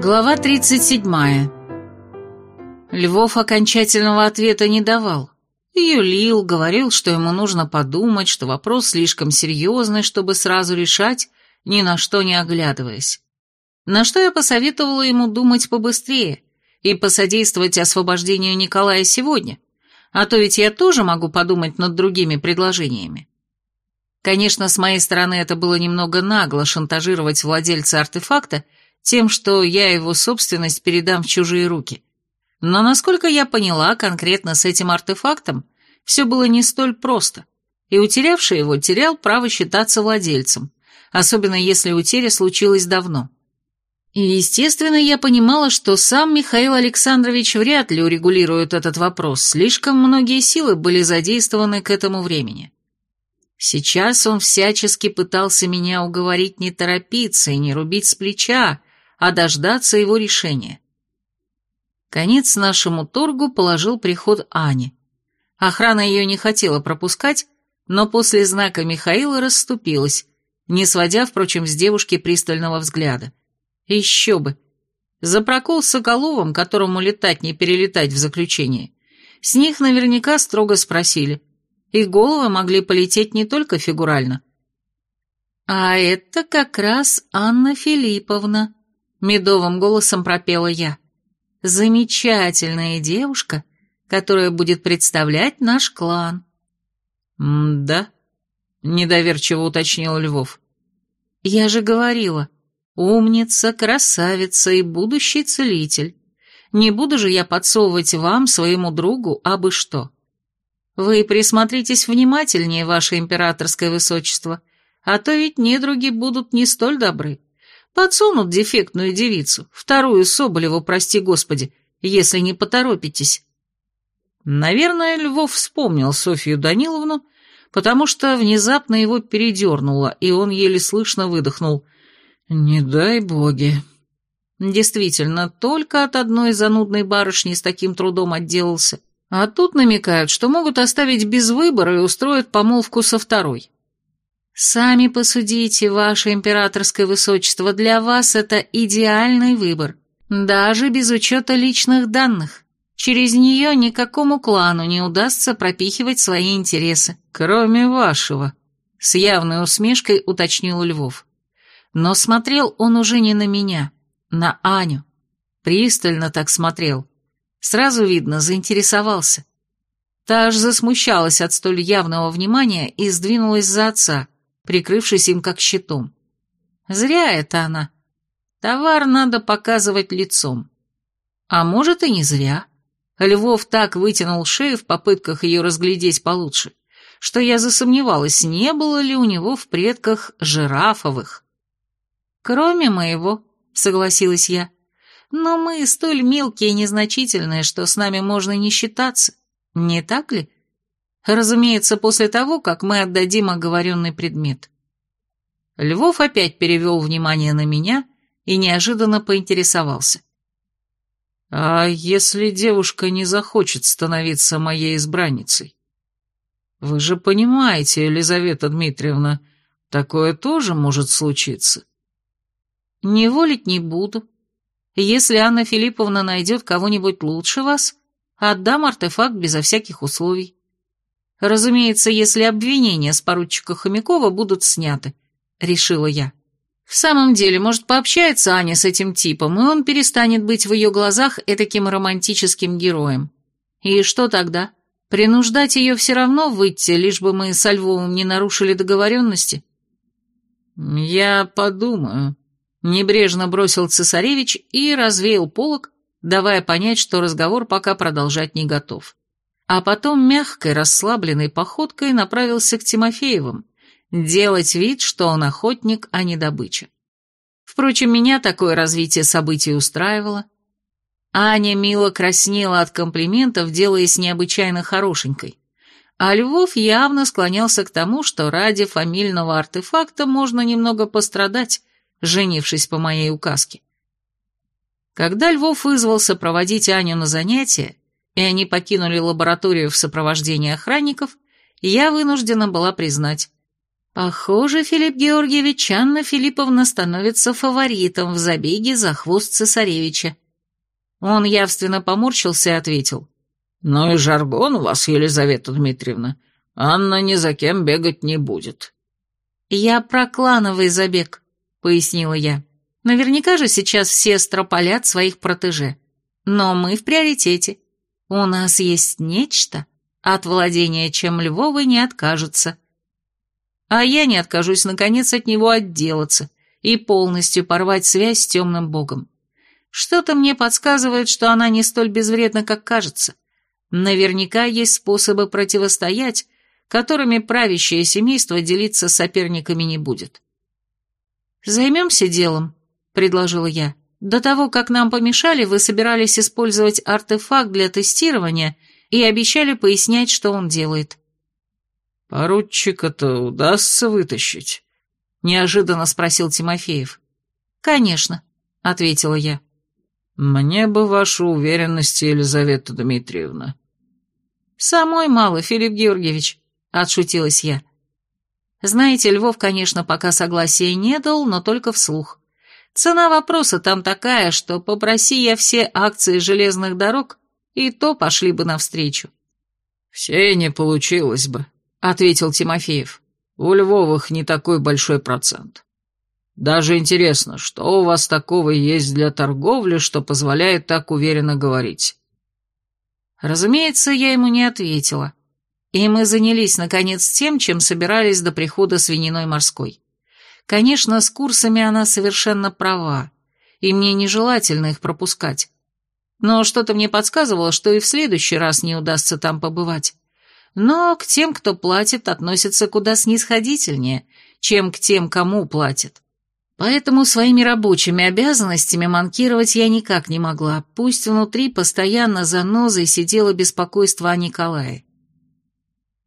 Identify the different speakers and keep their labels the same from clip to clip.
Speaker 1: Глава 37. Львов окончательного ответа не давал. Юлил, говорил, что ему нужно подумать, что вопрос слишком серьезный, чтобы сразу решать, ни на что не оглядываясь. На что я посоветовала ему думать побыстрее и посодействовать освобождению Николая сегодня, а то ведь я тоже могу подумать над другими предложениями. Конечно, с моей стороны это было немного нагло шантажировать владельца артефакта тем, что я его собственность передам в чужие руки. Но, насколько я поняла, конкретно с этим артефактом все было не столь просто, и утерявший его терял право считаться владельцем, особенно если утеря случилась давно. И, естественно, я понимала, что сам Михаил Александрович вряд ли урегулирует этот вопрос, слишком многие силы были задействованы к этому времени. Сейчас он всячески пытался меня уговорить не торопиться и не рубить с плеча, а дождаться его решения. Конец нашему торгу положил приход Ани. Охрана ее не хотела пропускать, но после знака Михаила расступилась, не сводя, впрочем, с девушки пристального взгляда. Еще бы. За прокол с Соколовым, которому летать не перелетать в заключение, с них наверняка строго спросили. Их головы могли полететь не только фигурально. «А это как раз Анна Филипповна», — медовым голосом пропела я. «Замечательная девушка, которая будет представлять наш клан».
Speaker 2: «Да?» — недоверчиво уточнил Львов.
Speaker 1: «Я же говорила, умница, красавица и будущий целитель. Не буду же я подсовывать вам, своему другу, абы что. Вы присмотритесь внимательнее, ваше императорское высочество, а то ведь недруги будут не столь добры». Подсунут дефектную девицу, вторую Соболеву, прости господи, если не поторопитесь.
Speaker 2: Наверное, Львов вспомнил Софью Даниловну, потому что внезапно его передернуло, и он еле слышно выдохнул. «Не дай боги».
Speaker 1: Действительно, только от одной занудной барышни с таким трудом отделался. А тут намекают, что могут оставить без выбора и устроят помолвку со второй. «Сами посудите, ваше императорское высочество, для вас это идеальный выбор, даже без учета личных данных. Через нее никакому клану не удастся пропихивать свои интересы».
Speaker 2: «Кроме вашего», —
Speaker 1: с явной усмешкой уточнил Львов. Но смотрел он уже не на меня, на Аню. Пристально так смотрел. Сразу видно, заинтересовался. Та аж засмущалась от столь явного внимания и сдвинулась за отца, прикрывшись им как щитом. Зря это она. Товар надо показывать лицом. А может и не зря. Львов так вытянул шею в попытках ее разглядеть получше, что я засомневалась, не было ли у него в предках жирафовых. «Кроме моего», — согласилась я, — «но мы столь мелкие и незначительные, что с нами можно не считаться, не так ли?» Разумеется, после того, как мы отдадим оговоренный предмет. Львов опять перевел внимание на меня и неожиданно поинтересовался.
Speaker 2: «А если девушка не захочет становиться моей избранницей? Вы же понимаете, Елизавета Дмитриевна, такое тоже может случиться».
Speaker 1: «Не волить не буду. Если Анна Филипповна найдет кого-нибудь лучше вас, отдам артефакт безо всяких условий. Разумеется, если обвинения с поручика Хомякова будут сняты, решила я. В самом деле, может, пообщается Аня с этим типом, и он перестанет быть в ее глазах этаким романтическим героем. И что тогда? Принуждать ее все равно выйти, лишь бы мы со Львовым не нарушили договоренности?
Speaker 2: «Я подумаю», — небрежно бросил цесаревич и развеял полог, давая понять, что разговор пока продолжать не готов а потом мягкой, расслабленной походкой направился к Тимофеевым, делать вид, что он охотник, а не добыча. Впрочем, меня такое развитие событий устраивало. Аня мило краснела от комплиментов, делаясь необычайно хорошенькой, а Львов явно склонялся к тому, что ради фамильного артефакта можно немного пострадать, женившись по моей указке. Когда Львов вызвался проводить Аню на занятия, и они покинули лабораторию в сопровождении охранников, я вынуждена была признать.
Speaker 1: Похоже, Филипп Георгиевич, Анна Филипповна становится фаворитом в забеге за хвост цесаревича. Он явственно поморщился и ответил.
Speaker 2: «Ну и жаргон у вас, Елизавета Дмитриевна. Анна ни за кем бегать не будет».
Speaker 1: «Я про клановый забег», — пояснила я. «Наверняка же сейчас все строполят своих протеже. Но мы в приоритете. У нас есть нечто, от владения чем Львовы не откажется. А я не откажусь, наконец, от него отделаться и полностью порвать связь с темным богом. Что-то мне подсказывает, что она не столь безвредна, как кажется. Наверняка есть способы противостоять, которыми правящее семейство делиться с соперниками не будет. «Займемся делом», — предложила я. «До того, как нам помешали, вы собирались использовать артефакт для тестирования и обещали пояснять, что он делает».
Speaker 2: «Поручика-то удастся вытащить?» — неожиданно спросил Тимофеев.
Speaker 1: «Конечно», — ответила я.
Speaker 2: «Мне бы вашу уверенность, Елизавета Дмитриевна».
Speaker 1: «Самой мало, Филипп Георгиевич», — отшутилась я. Знаете, Львов, конечно, пока согласия не дал, но только вслух. Цена вопроса там такая, что попроси я все акции железных дорог, и то пошли бы навстречу.
Speaker 2: «Все не получилось бы», — ответил Тимофеев. «У Львовых не такой большой процент. Даже интересно, что у вас такого есть для торговли, что позволяет так уверенно говорить?»
Speaker 1: Разумеется, я ему не ответила. И мы занялись, наконец, тем, чем собирались до прихода свининой морской. Конечно, с курсами она совершенно права, и мне нежелательно их пропускать. Но что-то мне подсказывало, что и в следующий раз не удастся там побывать. Но к тем, кто платит, относятся куда снисходительнее, чем к тем, кому платят. Поэтому своими рабочими обязанностями манкировать я никак не могла, пусть внутри постоянно за нозой сидело беспокойство о Николае.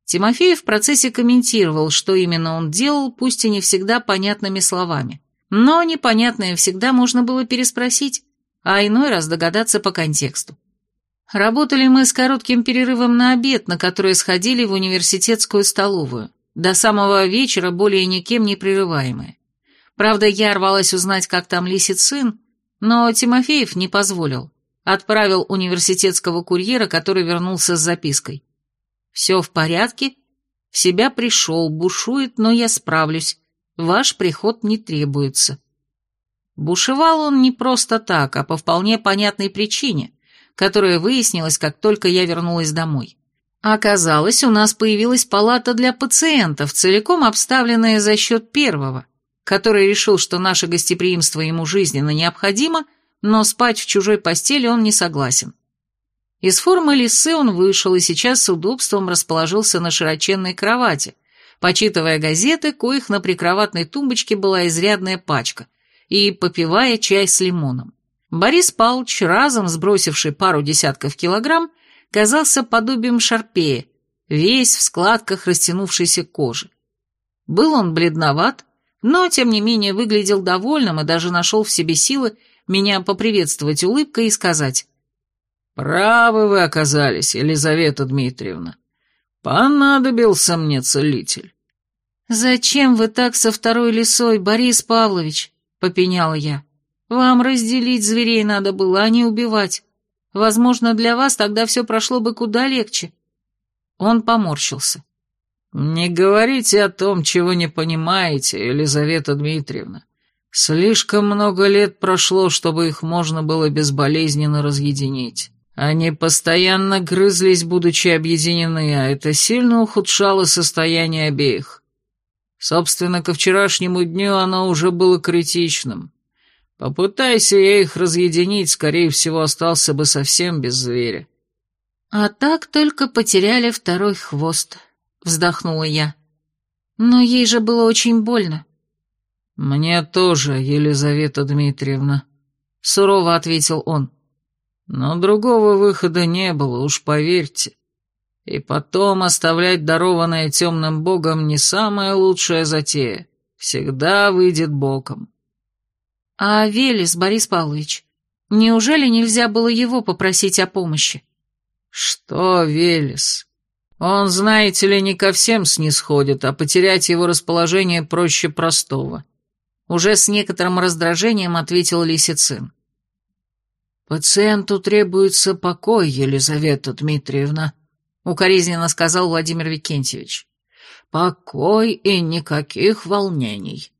Speaker 1: Тимофеев в процессе комментировал, что именно он делал, пусть и не всегда понятными словами. Но непонятное всегда можно было переспросить, а иной раз догадаться по контексту. Работали мы с коротким перерывом на обед, на который сходили в университетскую столовую. До самого вечера более никем не прерываемые. Правда, я рвалась узнать, как там лисит сын, но Тимофеев не позволил. Отправил университетского курьера, который вернулся с запиской. Все в порядке, в себя пришел, бушует, но я справлюсь. Ваш приход не требуется. Бушевал он не просто так, а по вполне понятной причине, которая выяснилась, как только я вернулась домой. Оказалось, у нас появилась палата для пациентов, целиком обставленная за счет первого, который решил, что наше гостеприимство ему жизненно необходимо, но спать в чужой постели он не согласен. Из формы лисы он вышел и сейчас с удобством расположился на широченной кровати, почитывая газеты, коих на прикроватной тумбочке была изрядная пачка, и попивая чай с лимоном. Борис Павлович, разом сбросивший пару десятков килограмм, казался подобием шарпея, весь в складках растянувшейся кожи. Был он бледноват, но, тем не менее, выглядел довольным и даже нашел в себе силы меня поприветствовать улыбкой и сказать «Правы вы оказались, Елизавета Дмитриевна. Понадобился мне целитель». «Зачем вы так со второй лисой, Борис Павлович?» — попеняла я. «Вам разделить зверей надо было, а не убивать. Возможно, для вас тогда все прошло бы куда легче». Он поморщился.
Speaker 2: «Не говорите о том, чего не понимаете, Елизавета Дмитриевна. Слишком много лет прошло, чтобы их можно было безболезненно разъединить. Они постоянно грызлись, будучи объединены, а это сильно ухудшало состояние обеих. Собственно, ко вчерашнему дню оно уже было критичным. Попытайся я их разъединить, скорее всего, остался бы совсем без зверя.
Speaker 1: А так только потеряли второй хвост, вздохнула я. Но ей же было очень больно.
Speaker 2: Мне тоже, Елизавета Дмитриевна, сурово ответил он. Но другого выхода не было, уж поверьте. И потом оставлять дарованное темным богом не самая лучшая затея. Всегда выйдет боком.
Speaker 1: А Велес, Борис Павлович, неужели нельзя было его попросить о помощи?
Speaker 2: Что Велес? Он, знаете ли, не ко всем снисходит, а потерять его расположение проще простого. Уже с некоторым раздражением ответил Лисицин. «Пациенту требуется покой, Елизавета Дмитриевна», — укоризненно сказал Владимир Викентьевич. «Покой и никаких волнений».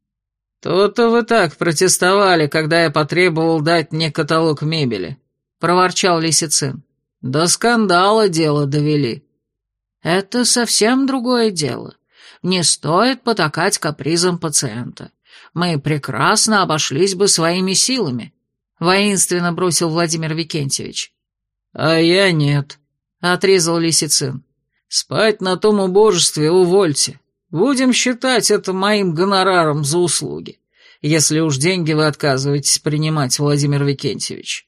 Speaker 2: «То-то вы так протестовали, когда я потребовал дать мне каталог мебели», — проворчал Лисицин. «До скандала дело довели». Это совсем другое дело. Не стоит потакать капризам пациента. Мы прекрасно обошлись бы своими силами», — воинственно бросил Владимир Викентьевич. «А я нет», — отрезал Лисицин. «Спать на том убожестве увольте. Будем считать это моим гонораром за услуги, если уж деньги вы отказываетесь принимать, Владимир Викентьевич».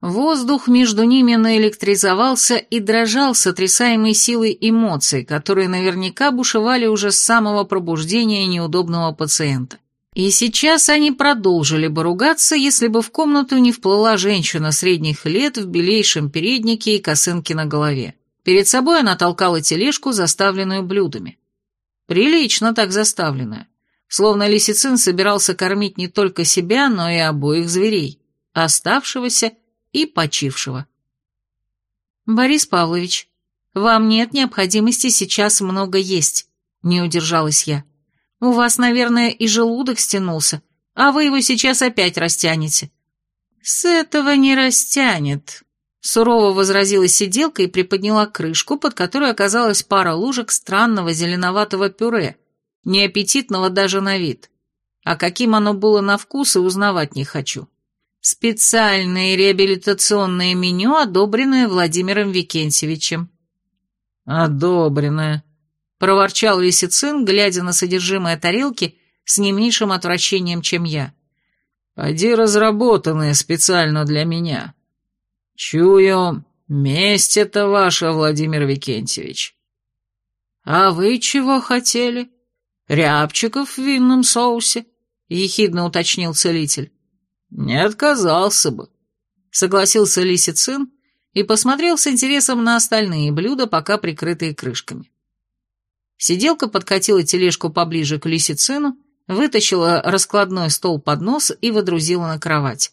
Speaker 1: Воздух между ними наэлектризовался и дрожал, сотрясаемой силой эмоций, которые наверняка бушевали уже с самого пробуждения неудобного пациента. И сейчас они продолжили бы ругаться, если бы в комнату не вплыла женщина средних лет в белейшем переднике и косынке на голове. Перед собой она толкала тележку, заставленную блюдами. Прилично так заставленную. Словно Лисицин собирался кормить не только себя, но и обоих зверей, оставшегося и почившего. «Борис Павлович, вам нет необходимости сейчас много есть», — не удержалась я. «У вас, наверное, и желудок стянулся, а вы его сейчас опять растянете». «С этого не растянет», — сурово возразила сиделка и приподняла крышку, под которой оказалась пара ложек странного зеленоватого пюре, неаппетитного даже на вид. А каким оно было на вкус и узнавать не хочу. Специальное реабилитационное меню, одобренное Владимиром Викентьевичем.
Speaker 2: «Одобренное», — проворчал Лисицин, глядя на содержимое тарелки с не меньшим отвращением, чем я. «Поди разработанное специально для меня. Чую, месть это ваша, Владимир Викентьевич».
Speaker 1: «А вы чего хотели? Рябчиков в винном соусе?» — ехидно уточнил целитель.
Speaker 2: «Не отказался бы», — согласился Лисицин и посмотрел с интересом на остальные блюда, пока прикрытые крышками.
Speaker 1: Сиделка подкатила тележку поближе к Лисицину, вытащила раскладной стол под нос и водрузила на кровать.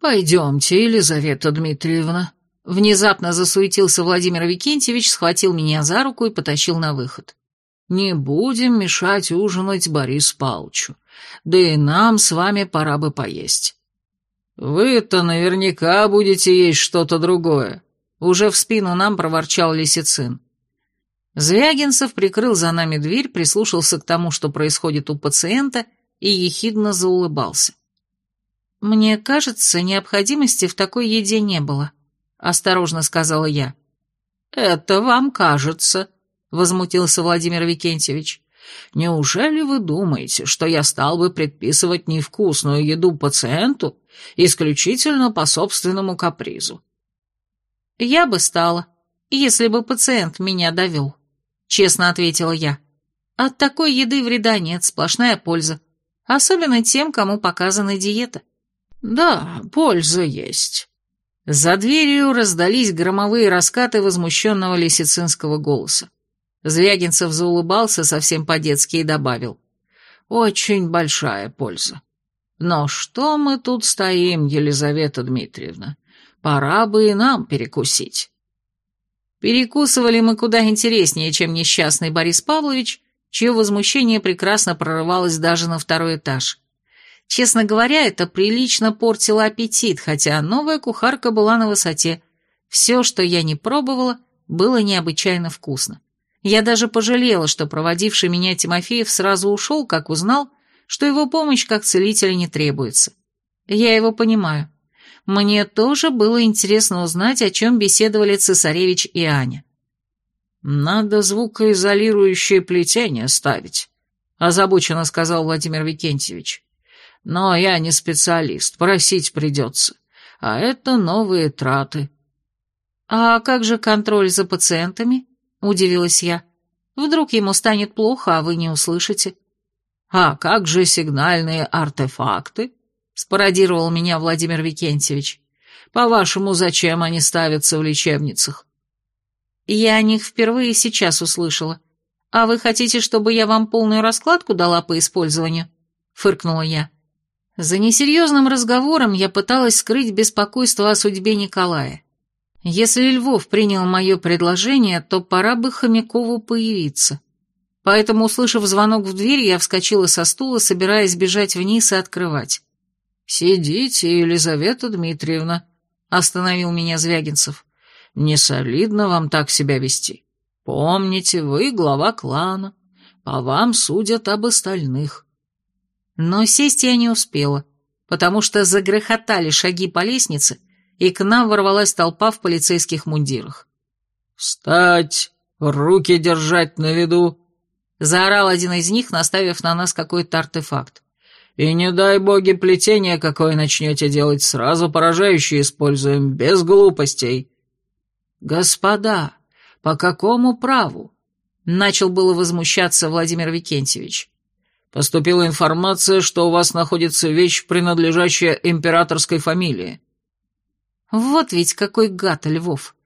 Speaker 2: «Пойдемте, Елизавета Дмитриевна».
Speaker 1: Внезапно засуетился Владимир Викентьевич, схватил меня за руку и потащил на выход.
Speaker 2: «Не будем мешать ужинать Борис Палчу. Да и нам с вами пора бы поесть». «Вы-то наверняка будете есть что-то другое», — уже в спину нам проворчал Лисицин.
Speaker 1: Звягинцев прикрыл за нами дверь, прислушался к тому, что происходит у пациента, и ехидно заулыбался. «Мне кажется, необходимости в такой еде не было», — осторожно сказала я.
Speaker 2: «Это вам кажется», — возмутился Владимир Викентьевич. Неужели вы думаете, что я стал бы предписывать невкусную еду пациенту исключительно по собственному капризу?
Speaker 1: Я бы стала, если бы пациент меня довел, честно ответила я. От такой еды вреда нет, сплошная польза. Особенно тем, кому показана диета.
Speaker 2: Да, польза есть. За дверью раздались громовые раскаты возмущенного лисицинского голоса.
Speaker 1: Звягинцев заулыбался совсем по-детски и добавил.
Speaker 2: «Очень большая польза. Но что мы тут стоим, Елизавета Дмитриевна? Пора бы и нам перекусить».
Speaker 1: Перекусывали мы куда интереснее, чем несчастный Борис Павлович, чье возмущение прекрасно прорывалось даже на второй этаж. Честно говоря, это прилично портило аппетит, хотя новая кухарка была на высоте. Все, что я не пробовала, было необычайно вкусно. Я даже пожалела, что проводивший меня Тимофеев сразу ушел, как узнал, что его помощь как целителя не требуется. Я его понимаю. Мне тоже было интересно узнать, о чем беседовали цесаревич и Аня.
Speaker 2: «Надо звукоизолирующее плетение ставить», — озабоченно сказал Владимир Викентьевич. «Но я не специалист, просить придется. А это новые траты».
Speaker 1: «А как же контроль за пациентами?» — удивилась я. «Вдруг ему станет плохо, а вы не услышите?»
Speaker 2: «А как же сигнальные артефакты?» — спародировал меня Владимир Викентьевич. «По-вашему, зачем они ставятся в лечебницах?»
Speaker 1: Я о них впервые сейчас услышала. А вы хотите, чтобы я вам полную раскладку дала по использованию?» — фыркнула я. За несерьезным разговором я пыталась скрыть беспокойство о судьбе Николая. Если Львов принял мое предложение, то пора бы Хомякову появиться. Поэтому, услышав звонок в дверь, я вскочила со стула, собираясь бежать вниз и открывать. «Сидите, Елизавета Дмитриевна», — остановил меня Звягинцев. «Не солидно вам так себя вести. Помните, вы глава клана. По вам судят об остальных. Но сесть я не успела, потому что загрохотали шаги по лестнице, и к нам ворвалась толпа в полицейских мундирах.
Speaker 3: «Встать! Руки держать на виду!»
Speaker 1: Заорал один из них, наставив на нас какой-то артефакт.
Speaker 3: «И не дай боги плетение какое начнете делать, сразу поражающее используем, без глупостей».
Speaker 1: «Господа, по какому праву?» Начал было возмущаться Владимир Викентьевич.
Speaker 3: Поступила информация, что у вас находится вещь, принадлежащая императорской фамилии.
Speaker 1: Вот ведь какой гад Львов.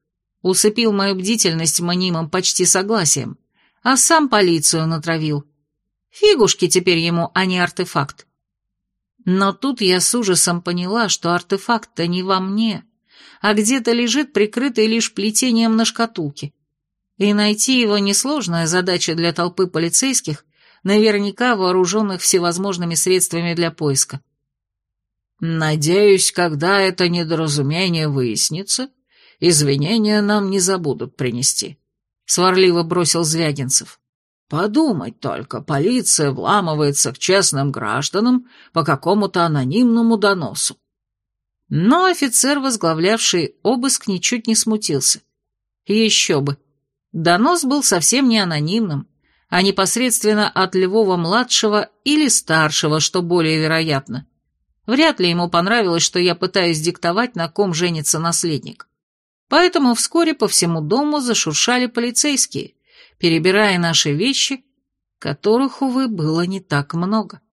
Speaker 1: Усыпил мою бдительность мнимым почти согласием, а сам полицию натравил. Фигушки теперь ему, а не артефакт. Но тут я с ужасом поняла, что артефакт-то не во мне, а где-то лежит прикрытый лишь плетением на шкатулке. И найти его несложная задача для толпы полицейских, наверняка вооруженных всевозможными средствами для поиска.
Speaker 3: «Надеюсь, когда это недоразумение выяснится, извинения нам не забудут принести», — сварливо бросил Звягинцев. «Подумать только, полиция вламывается к честным гражданам по какому-то анонимному доносу».
Speaker 1: Но офицер, возглавлявший обыск, ничуть не смутился. Еще бы. Донос был совсем не анонимным, а непосредственно от Львова-младшего или старшего, что более вероятно. Вряд ли ему понравилось, что я пытаюсь диктовать, на ком женится наследник. Поэтому вскоре по всему дому зашуршали полицейские, перебирая наши вещи, которых, увы, было не так много.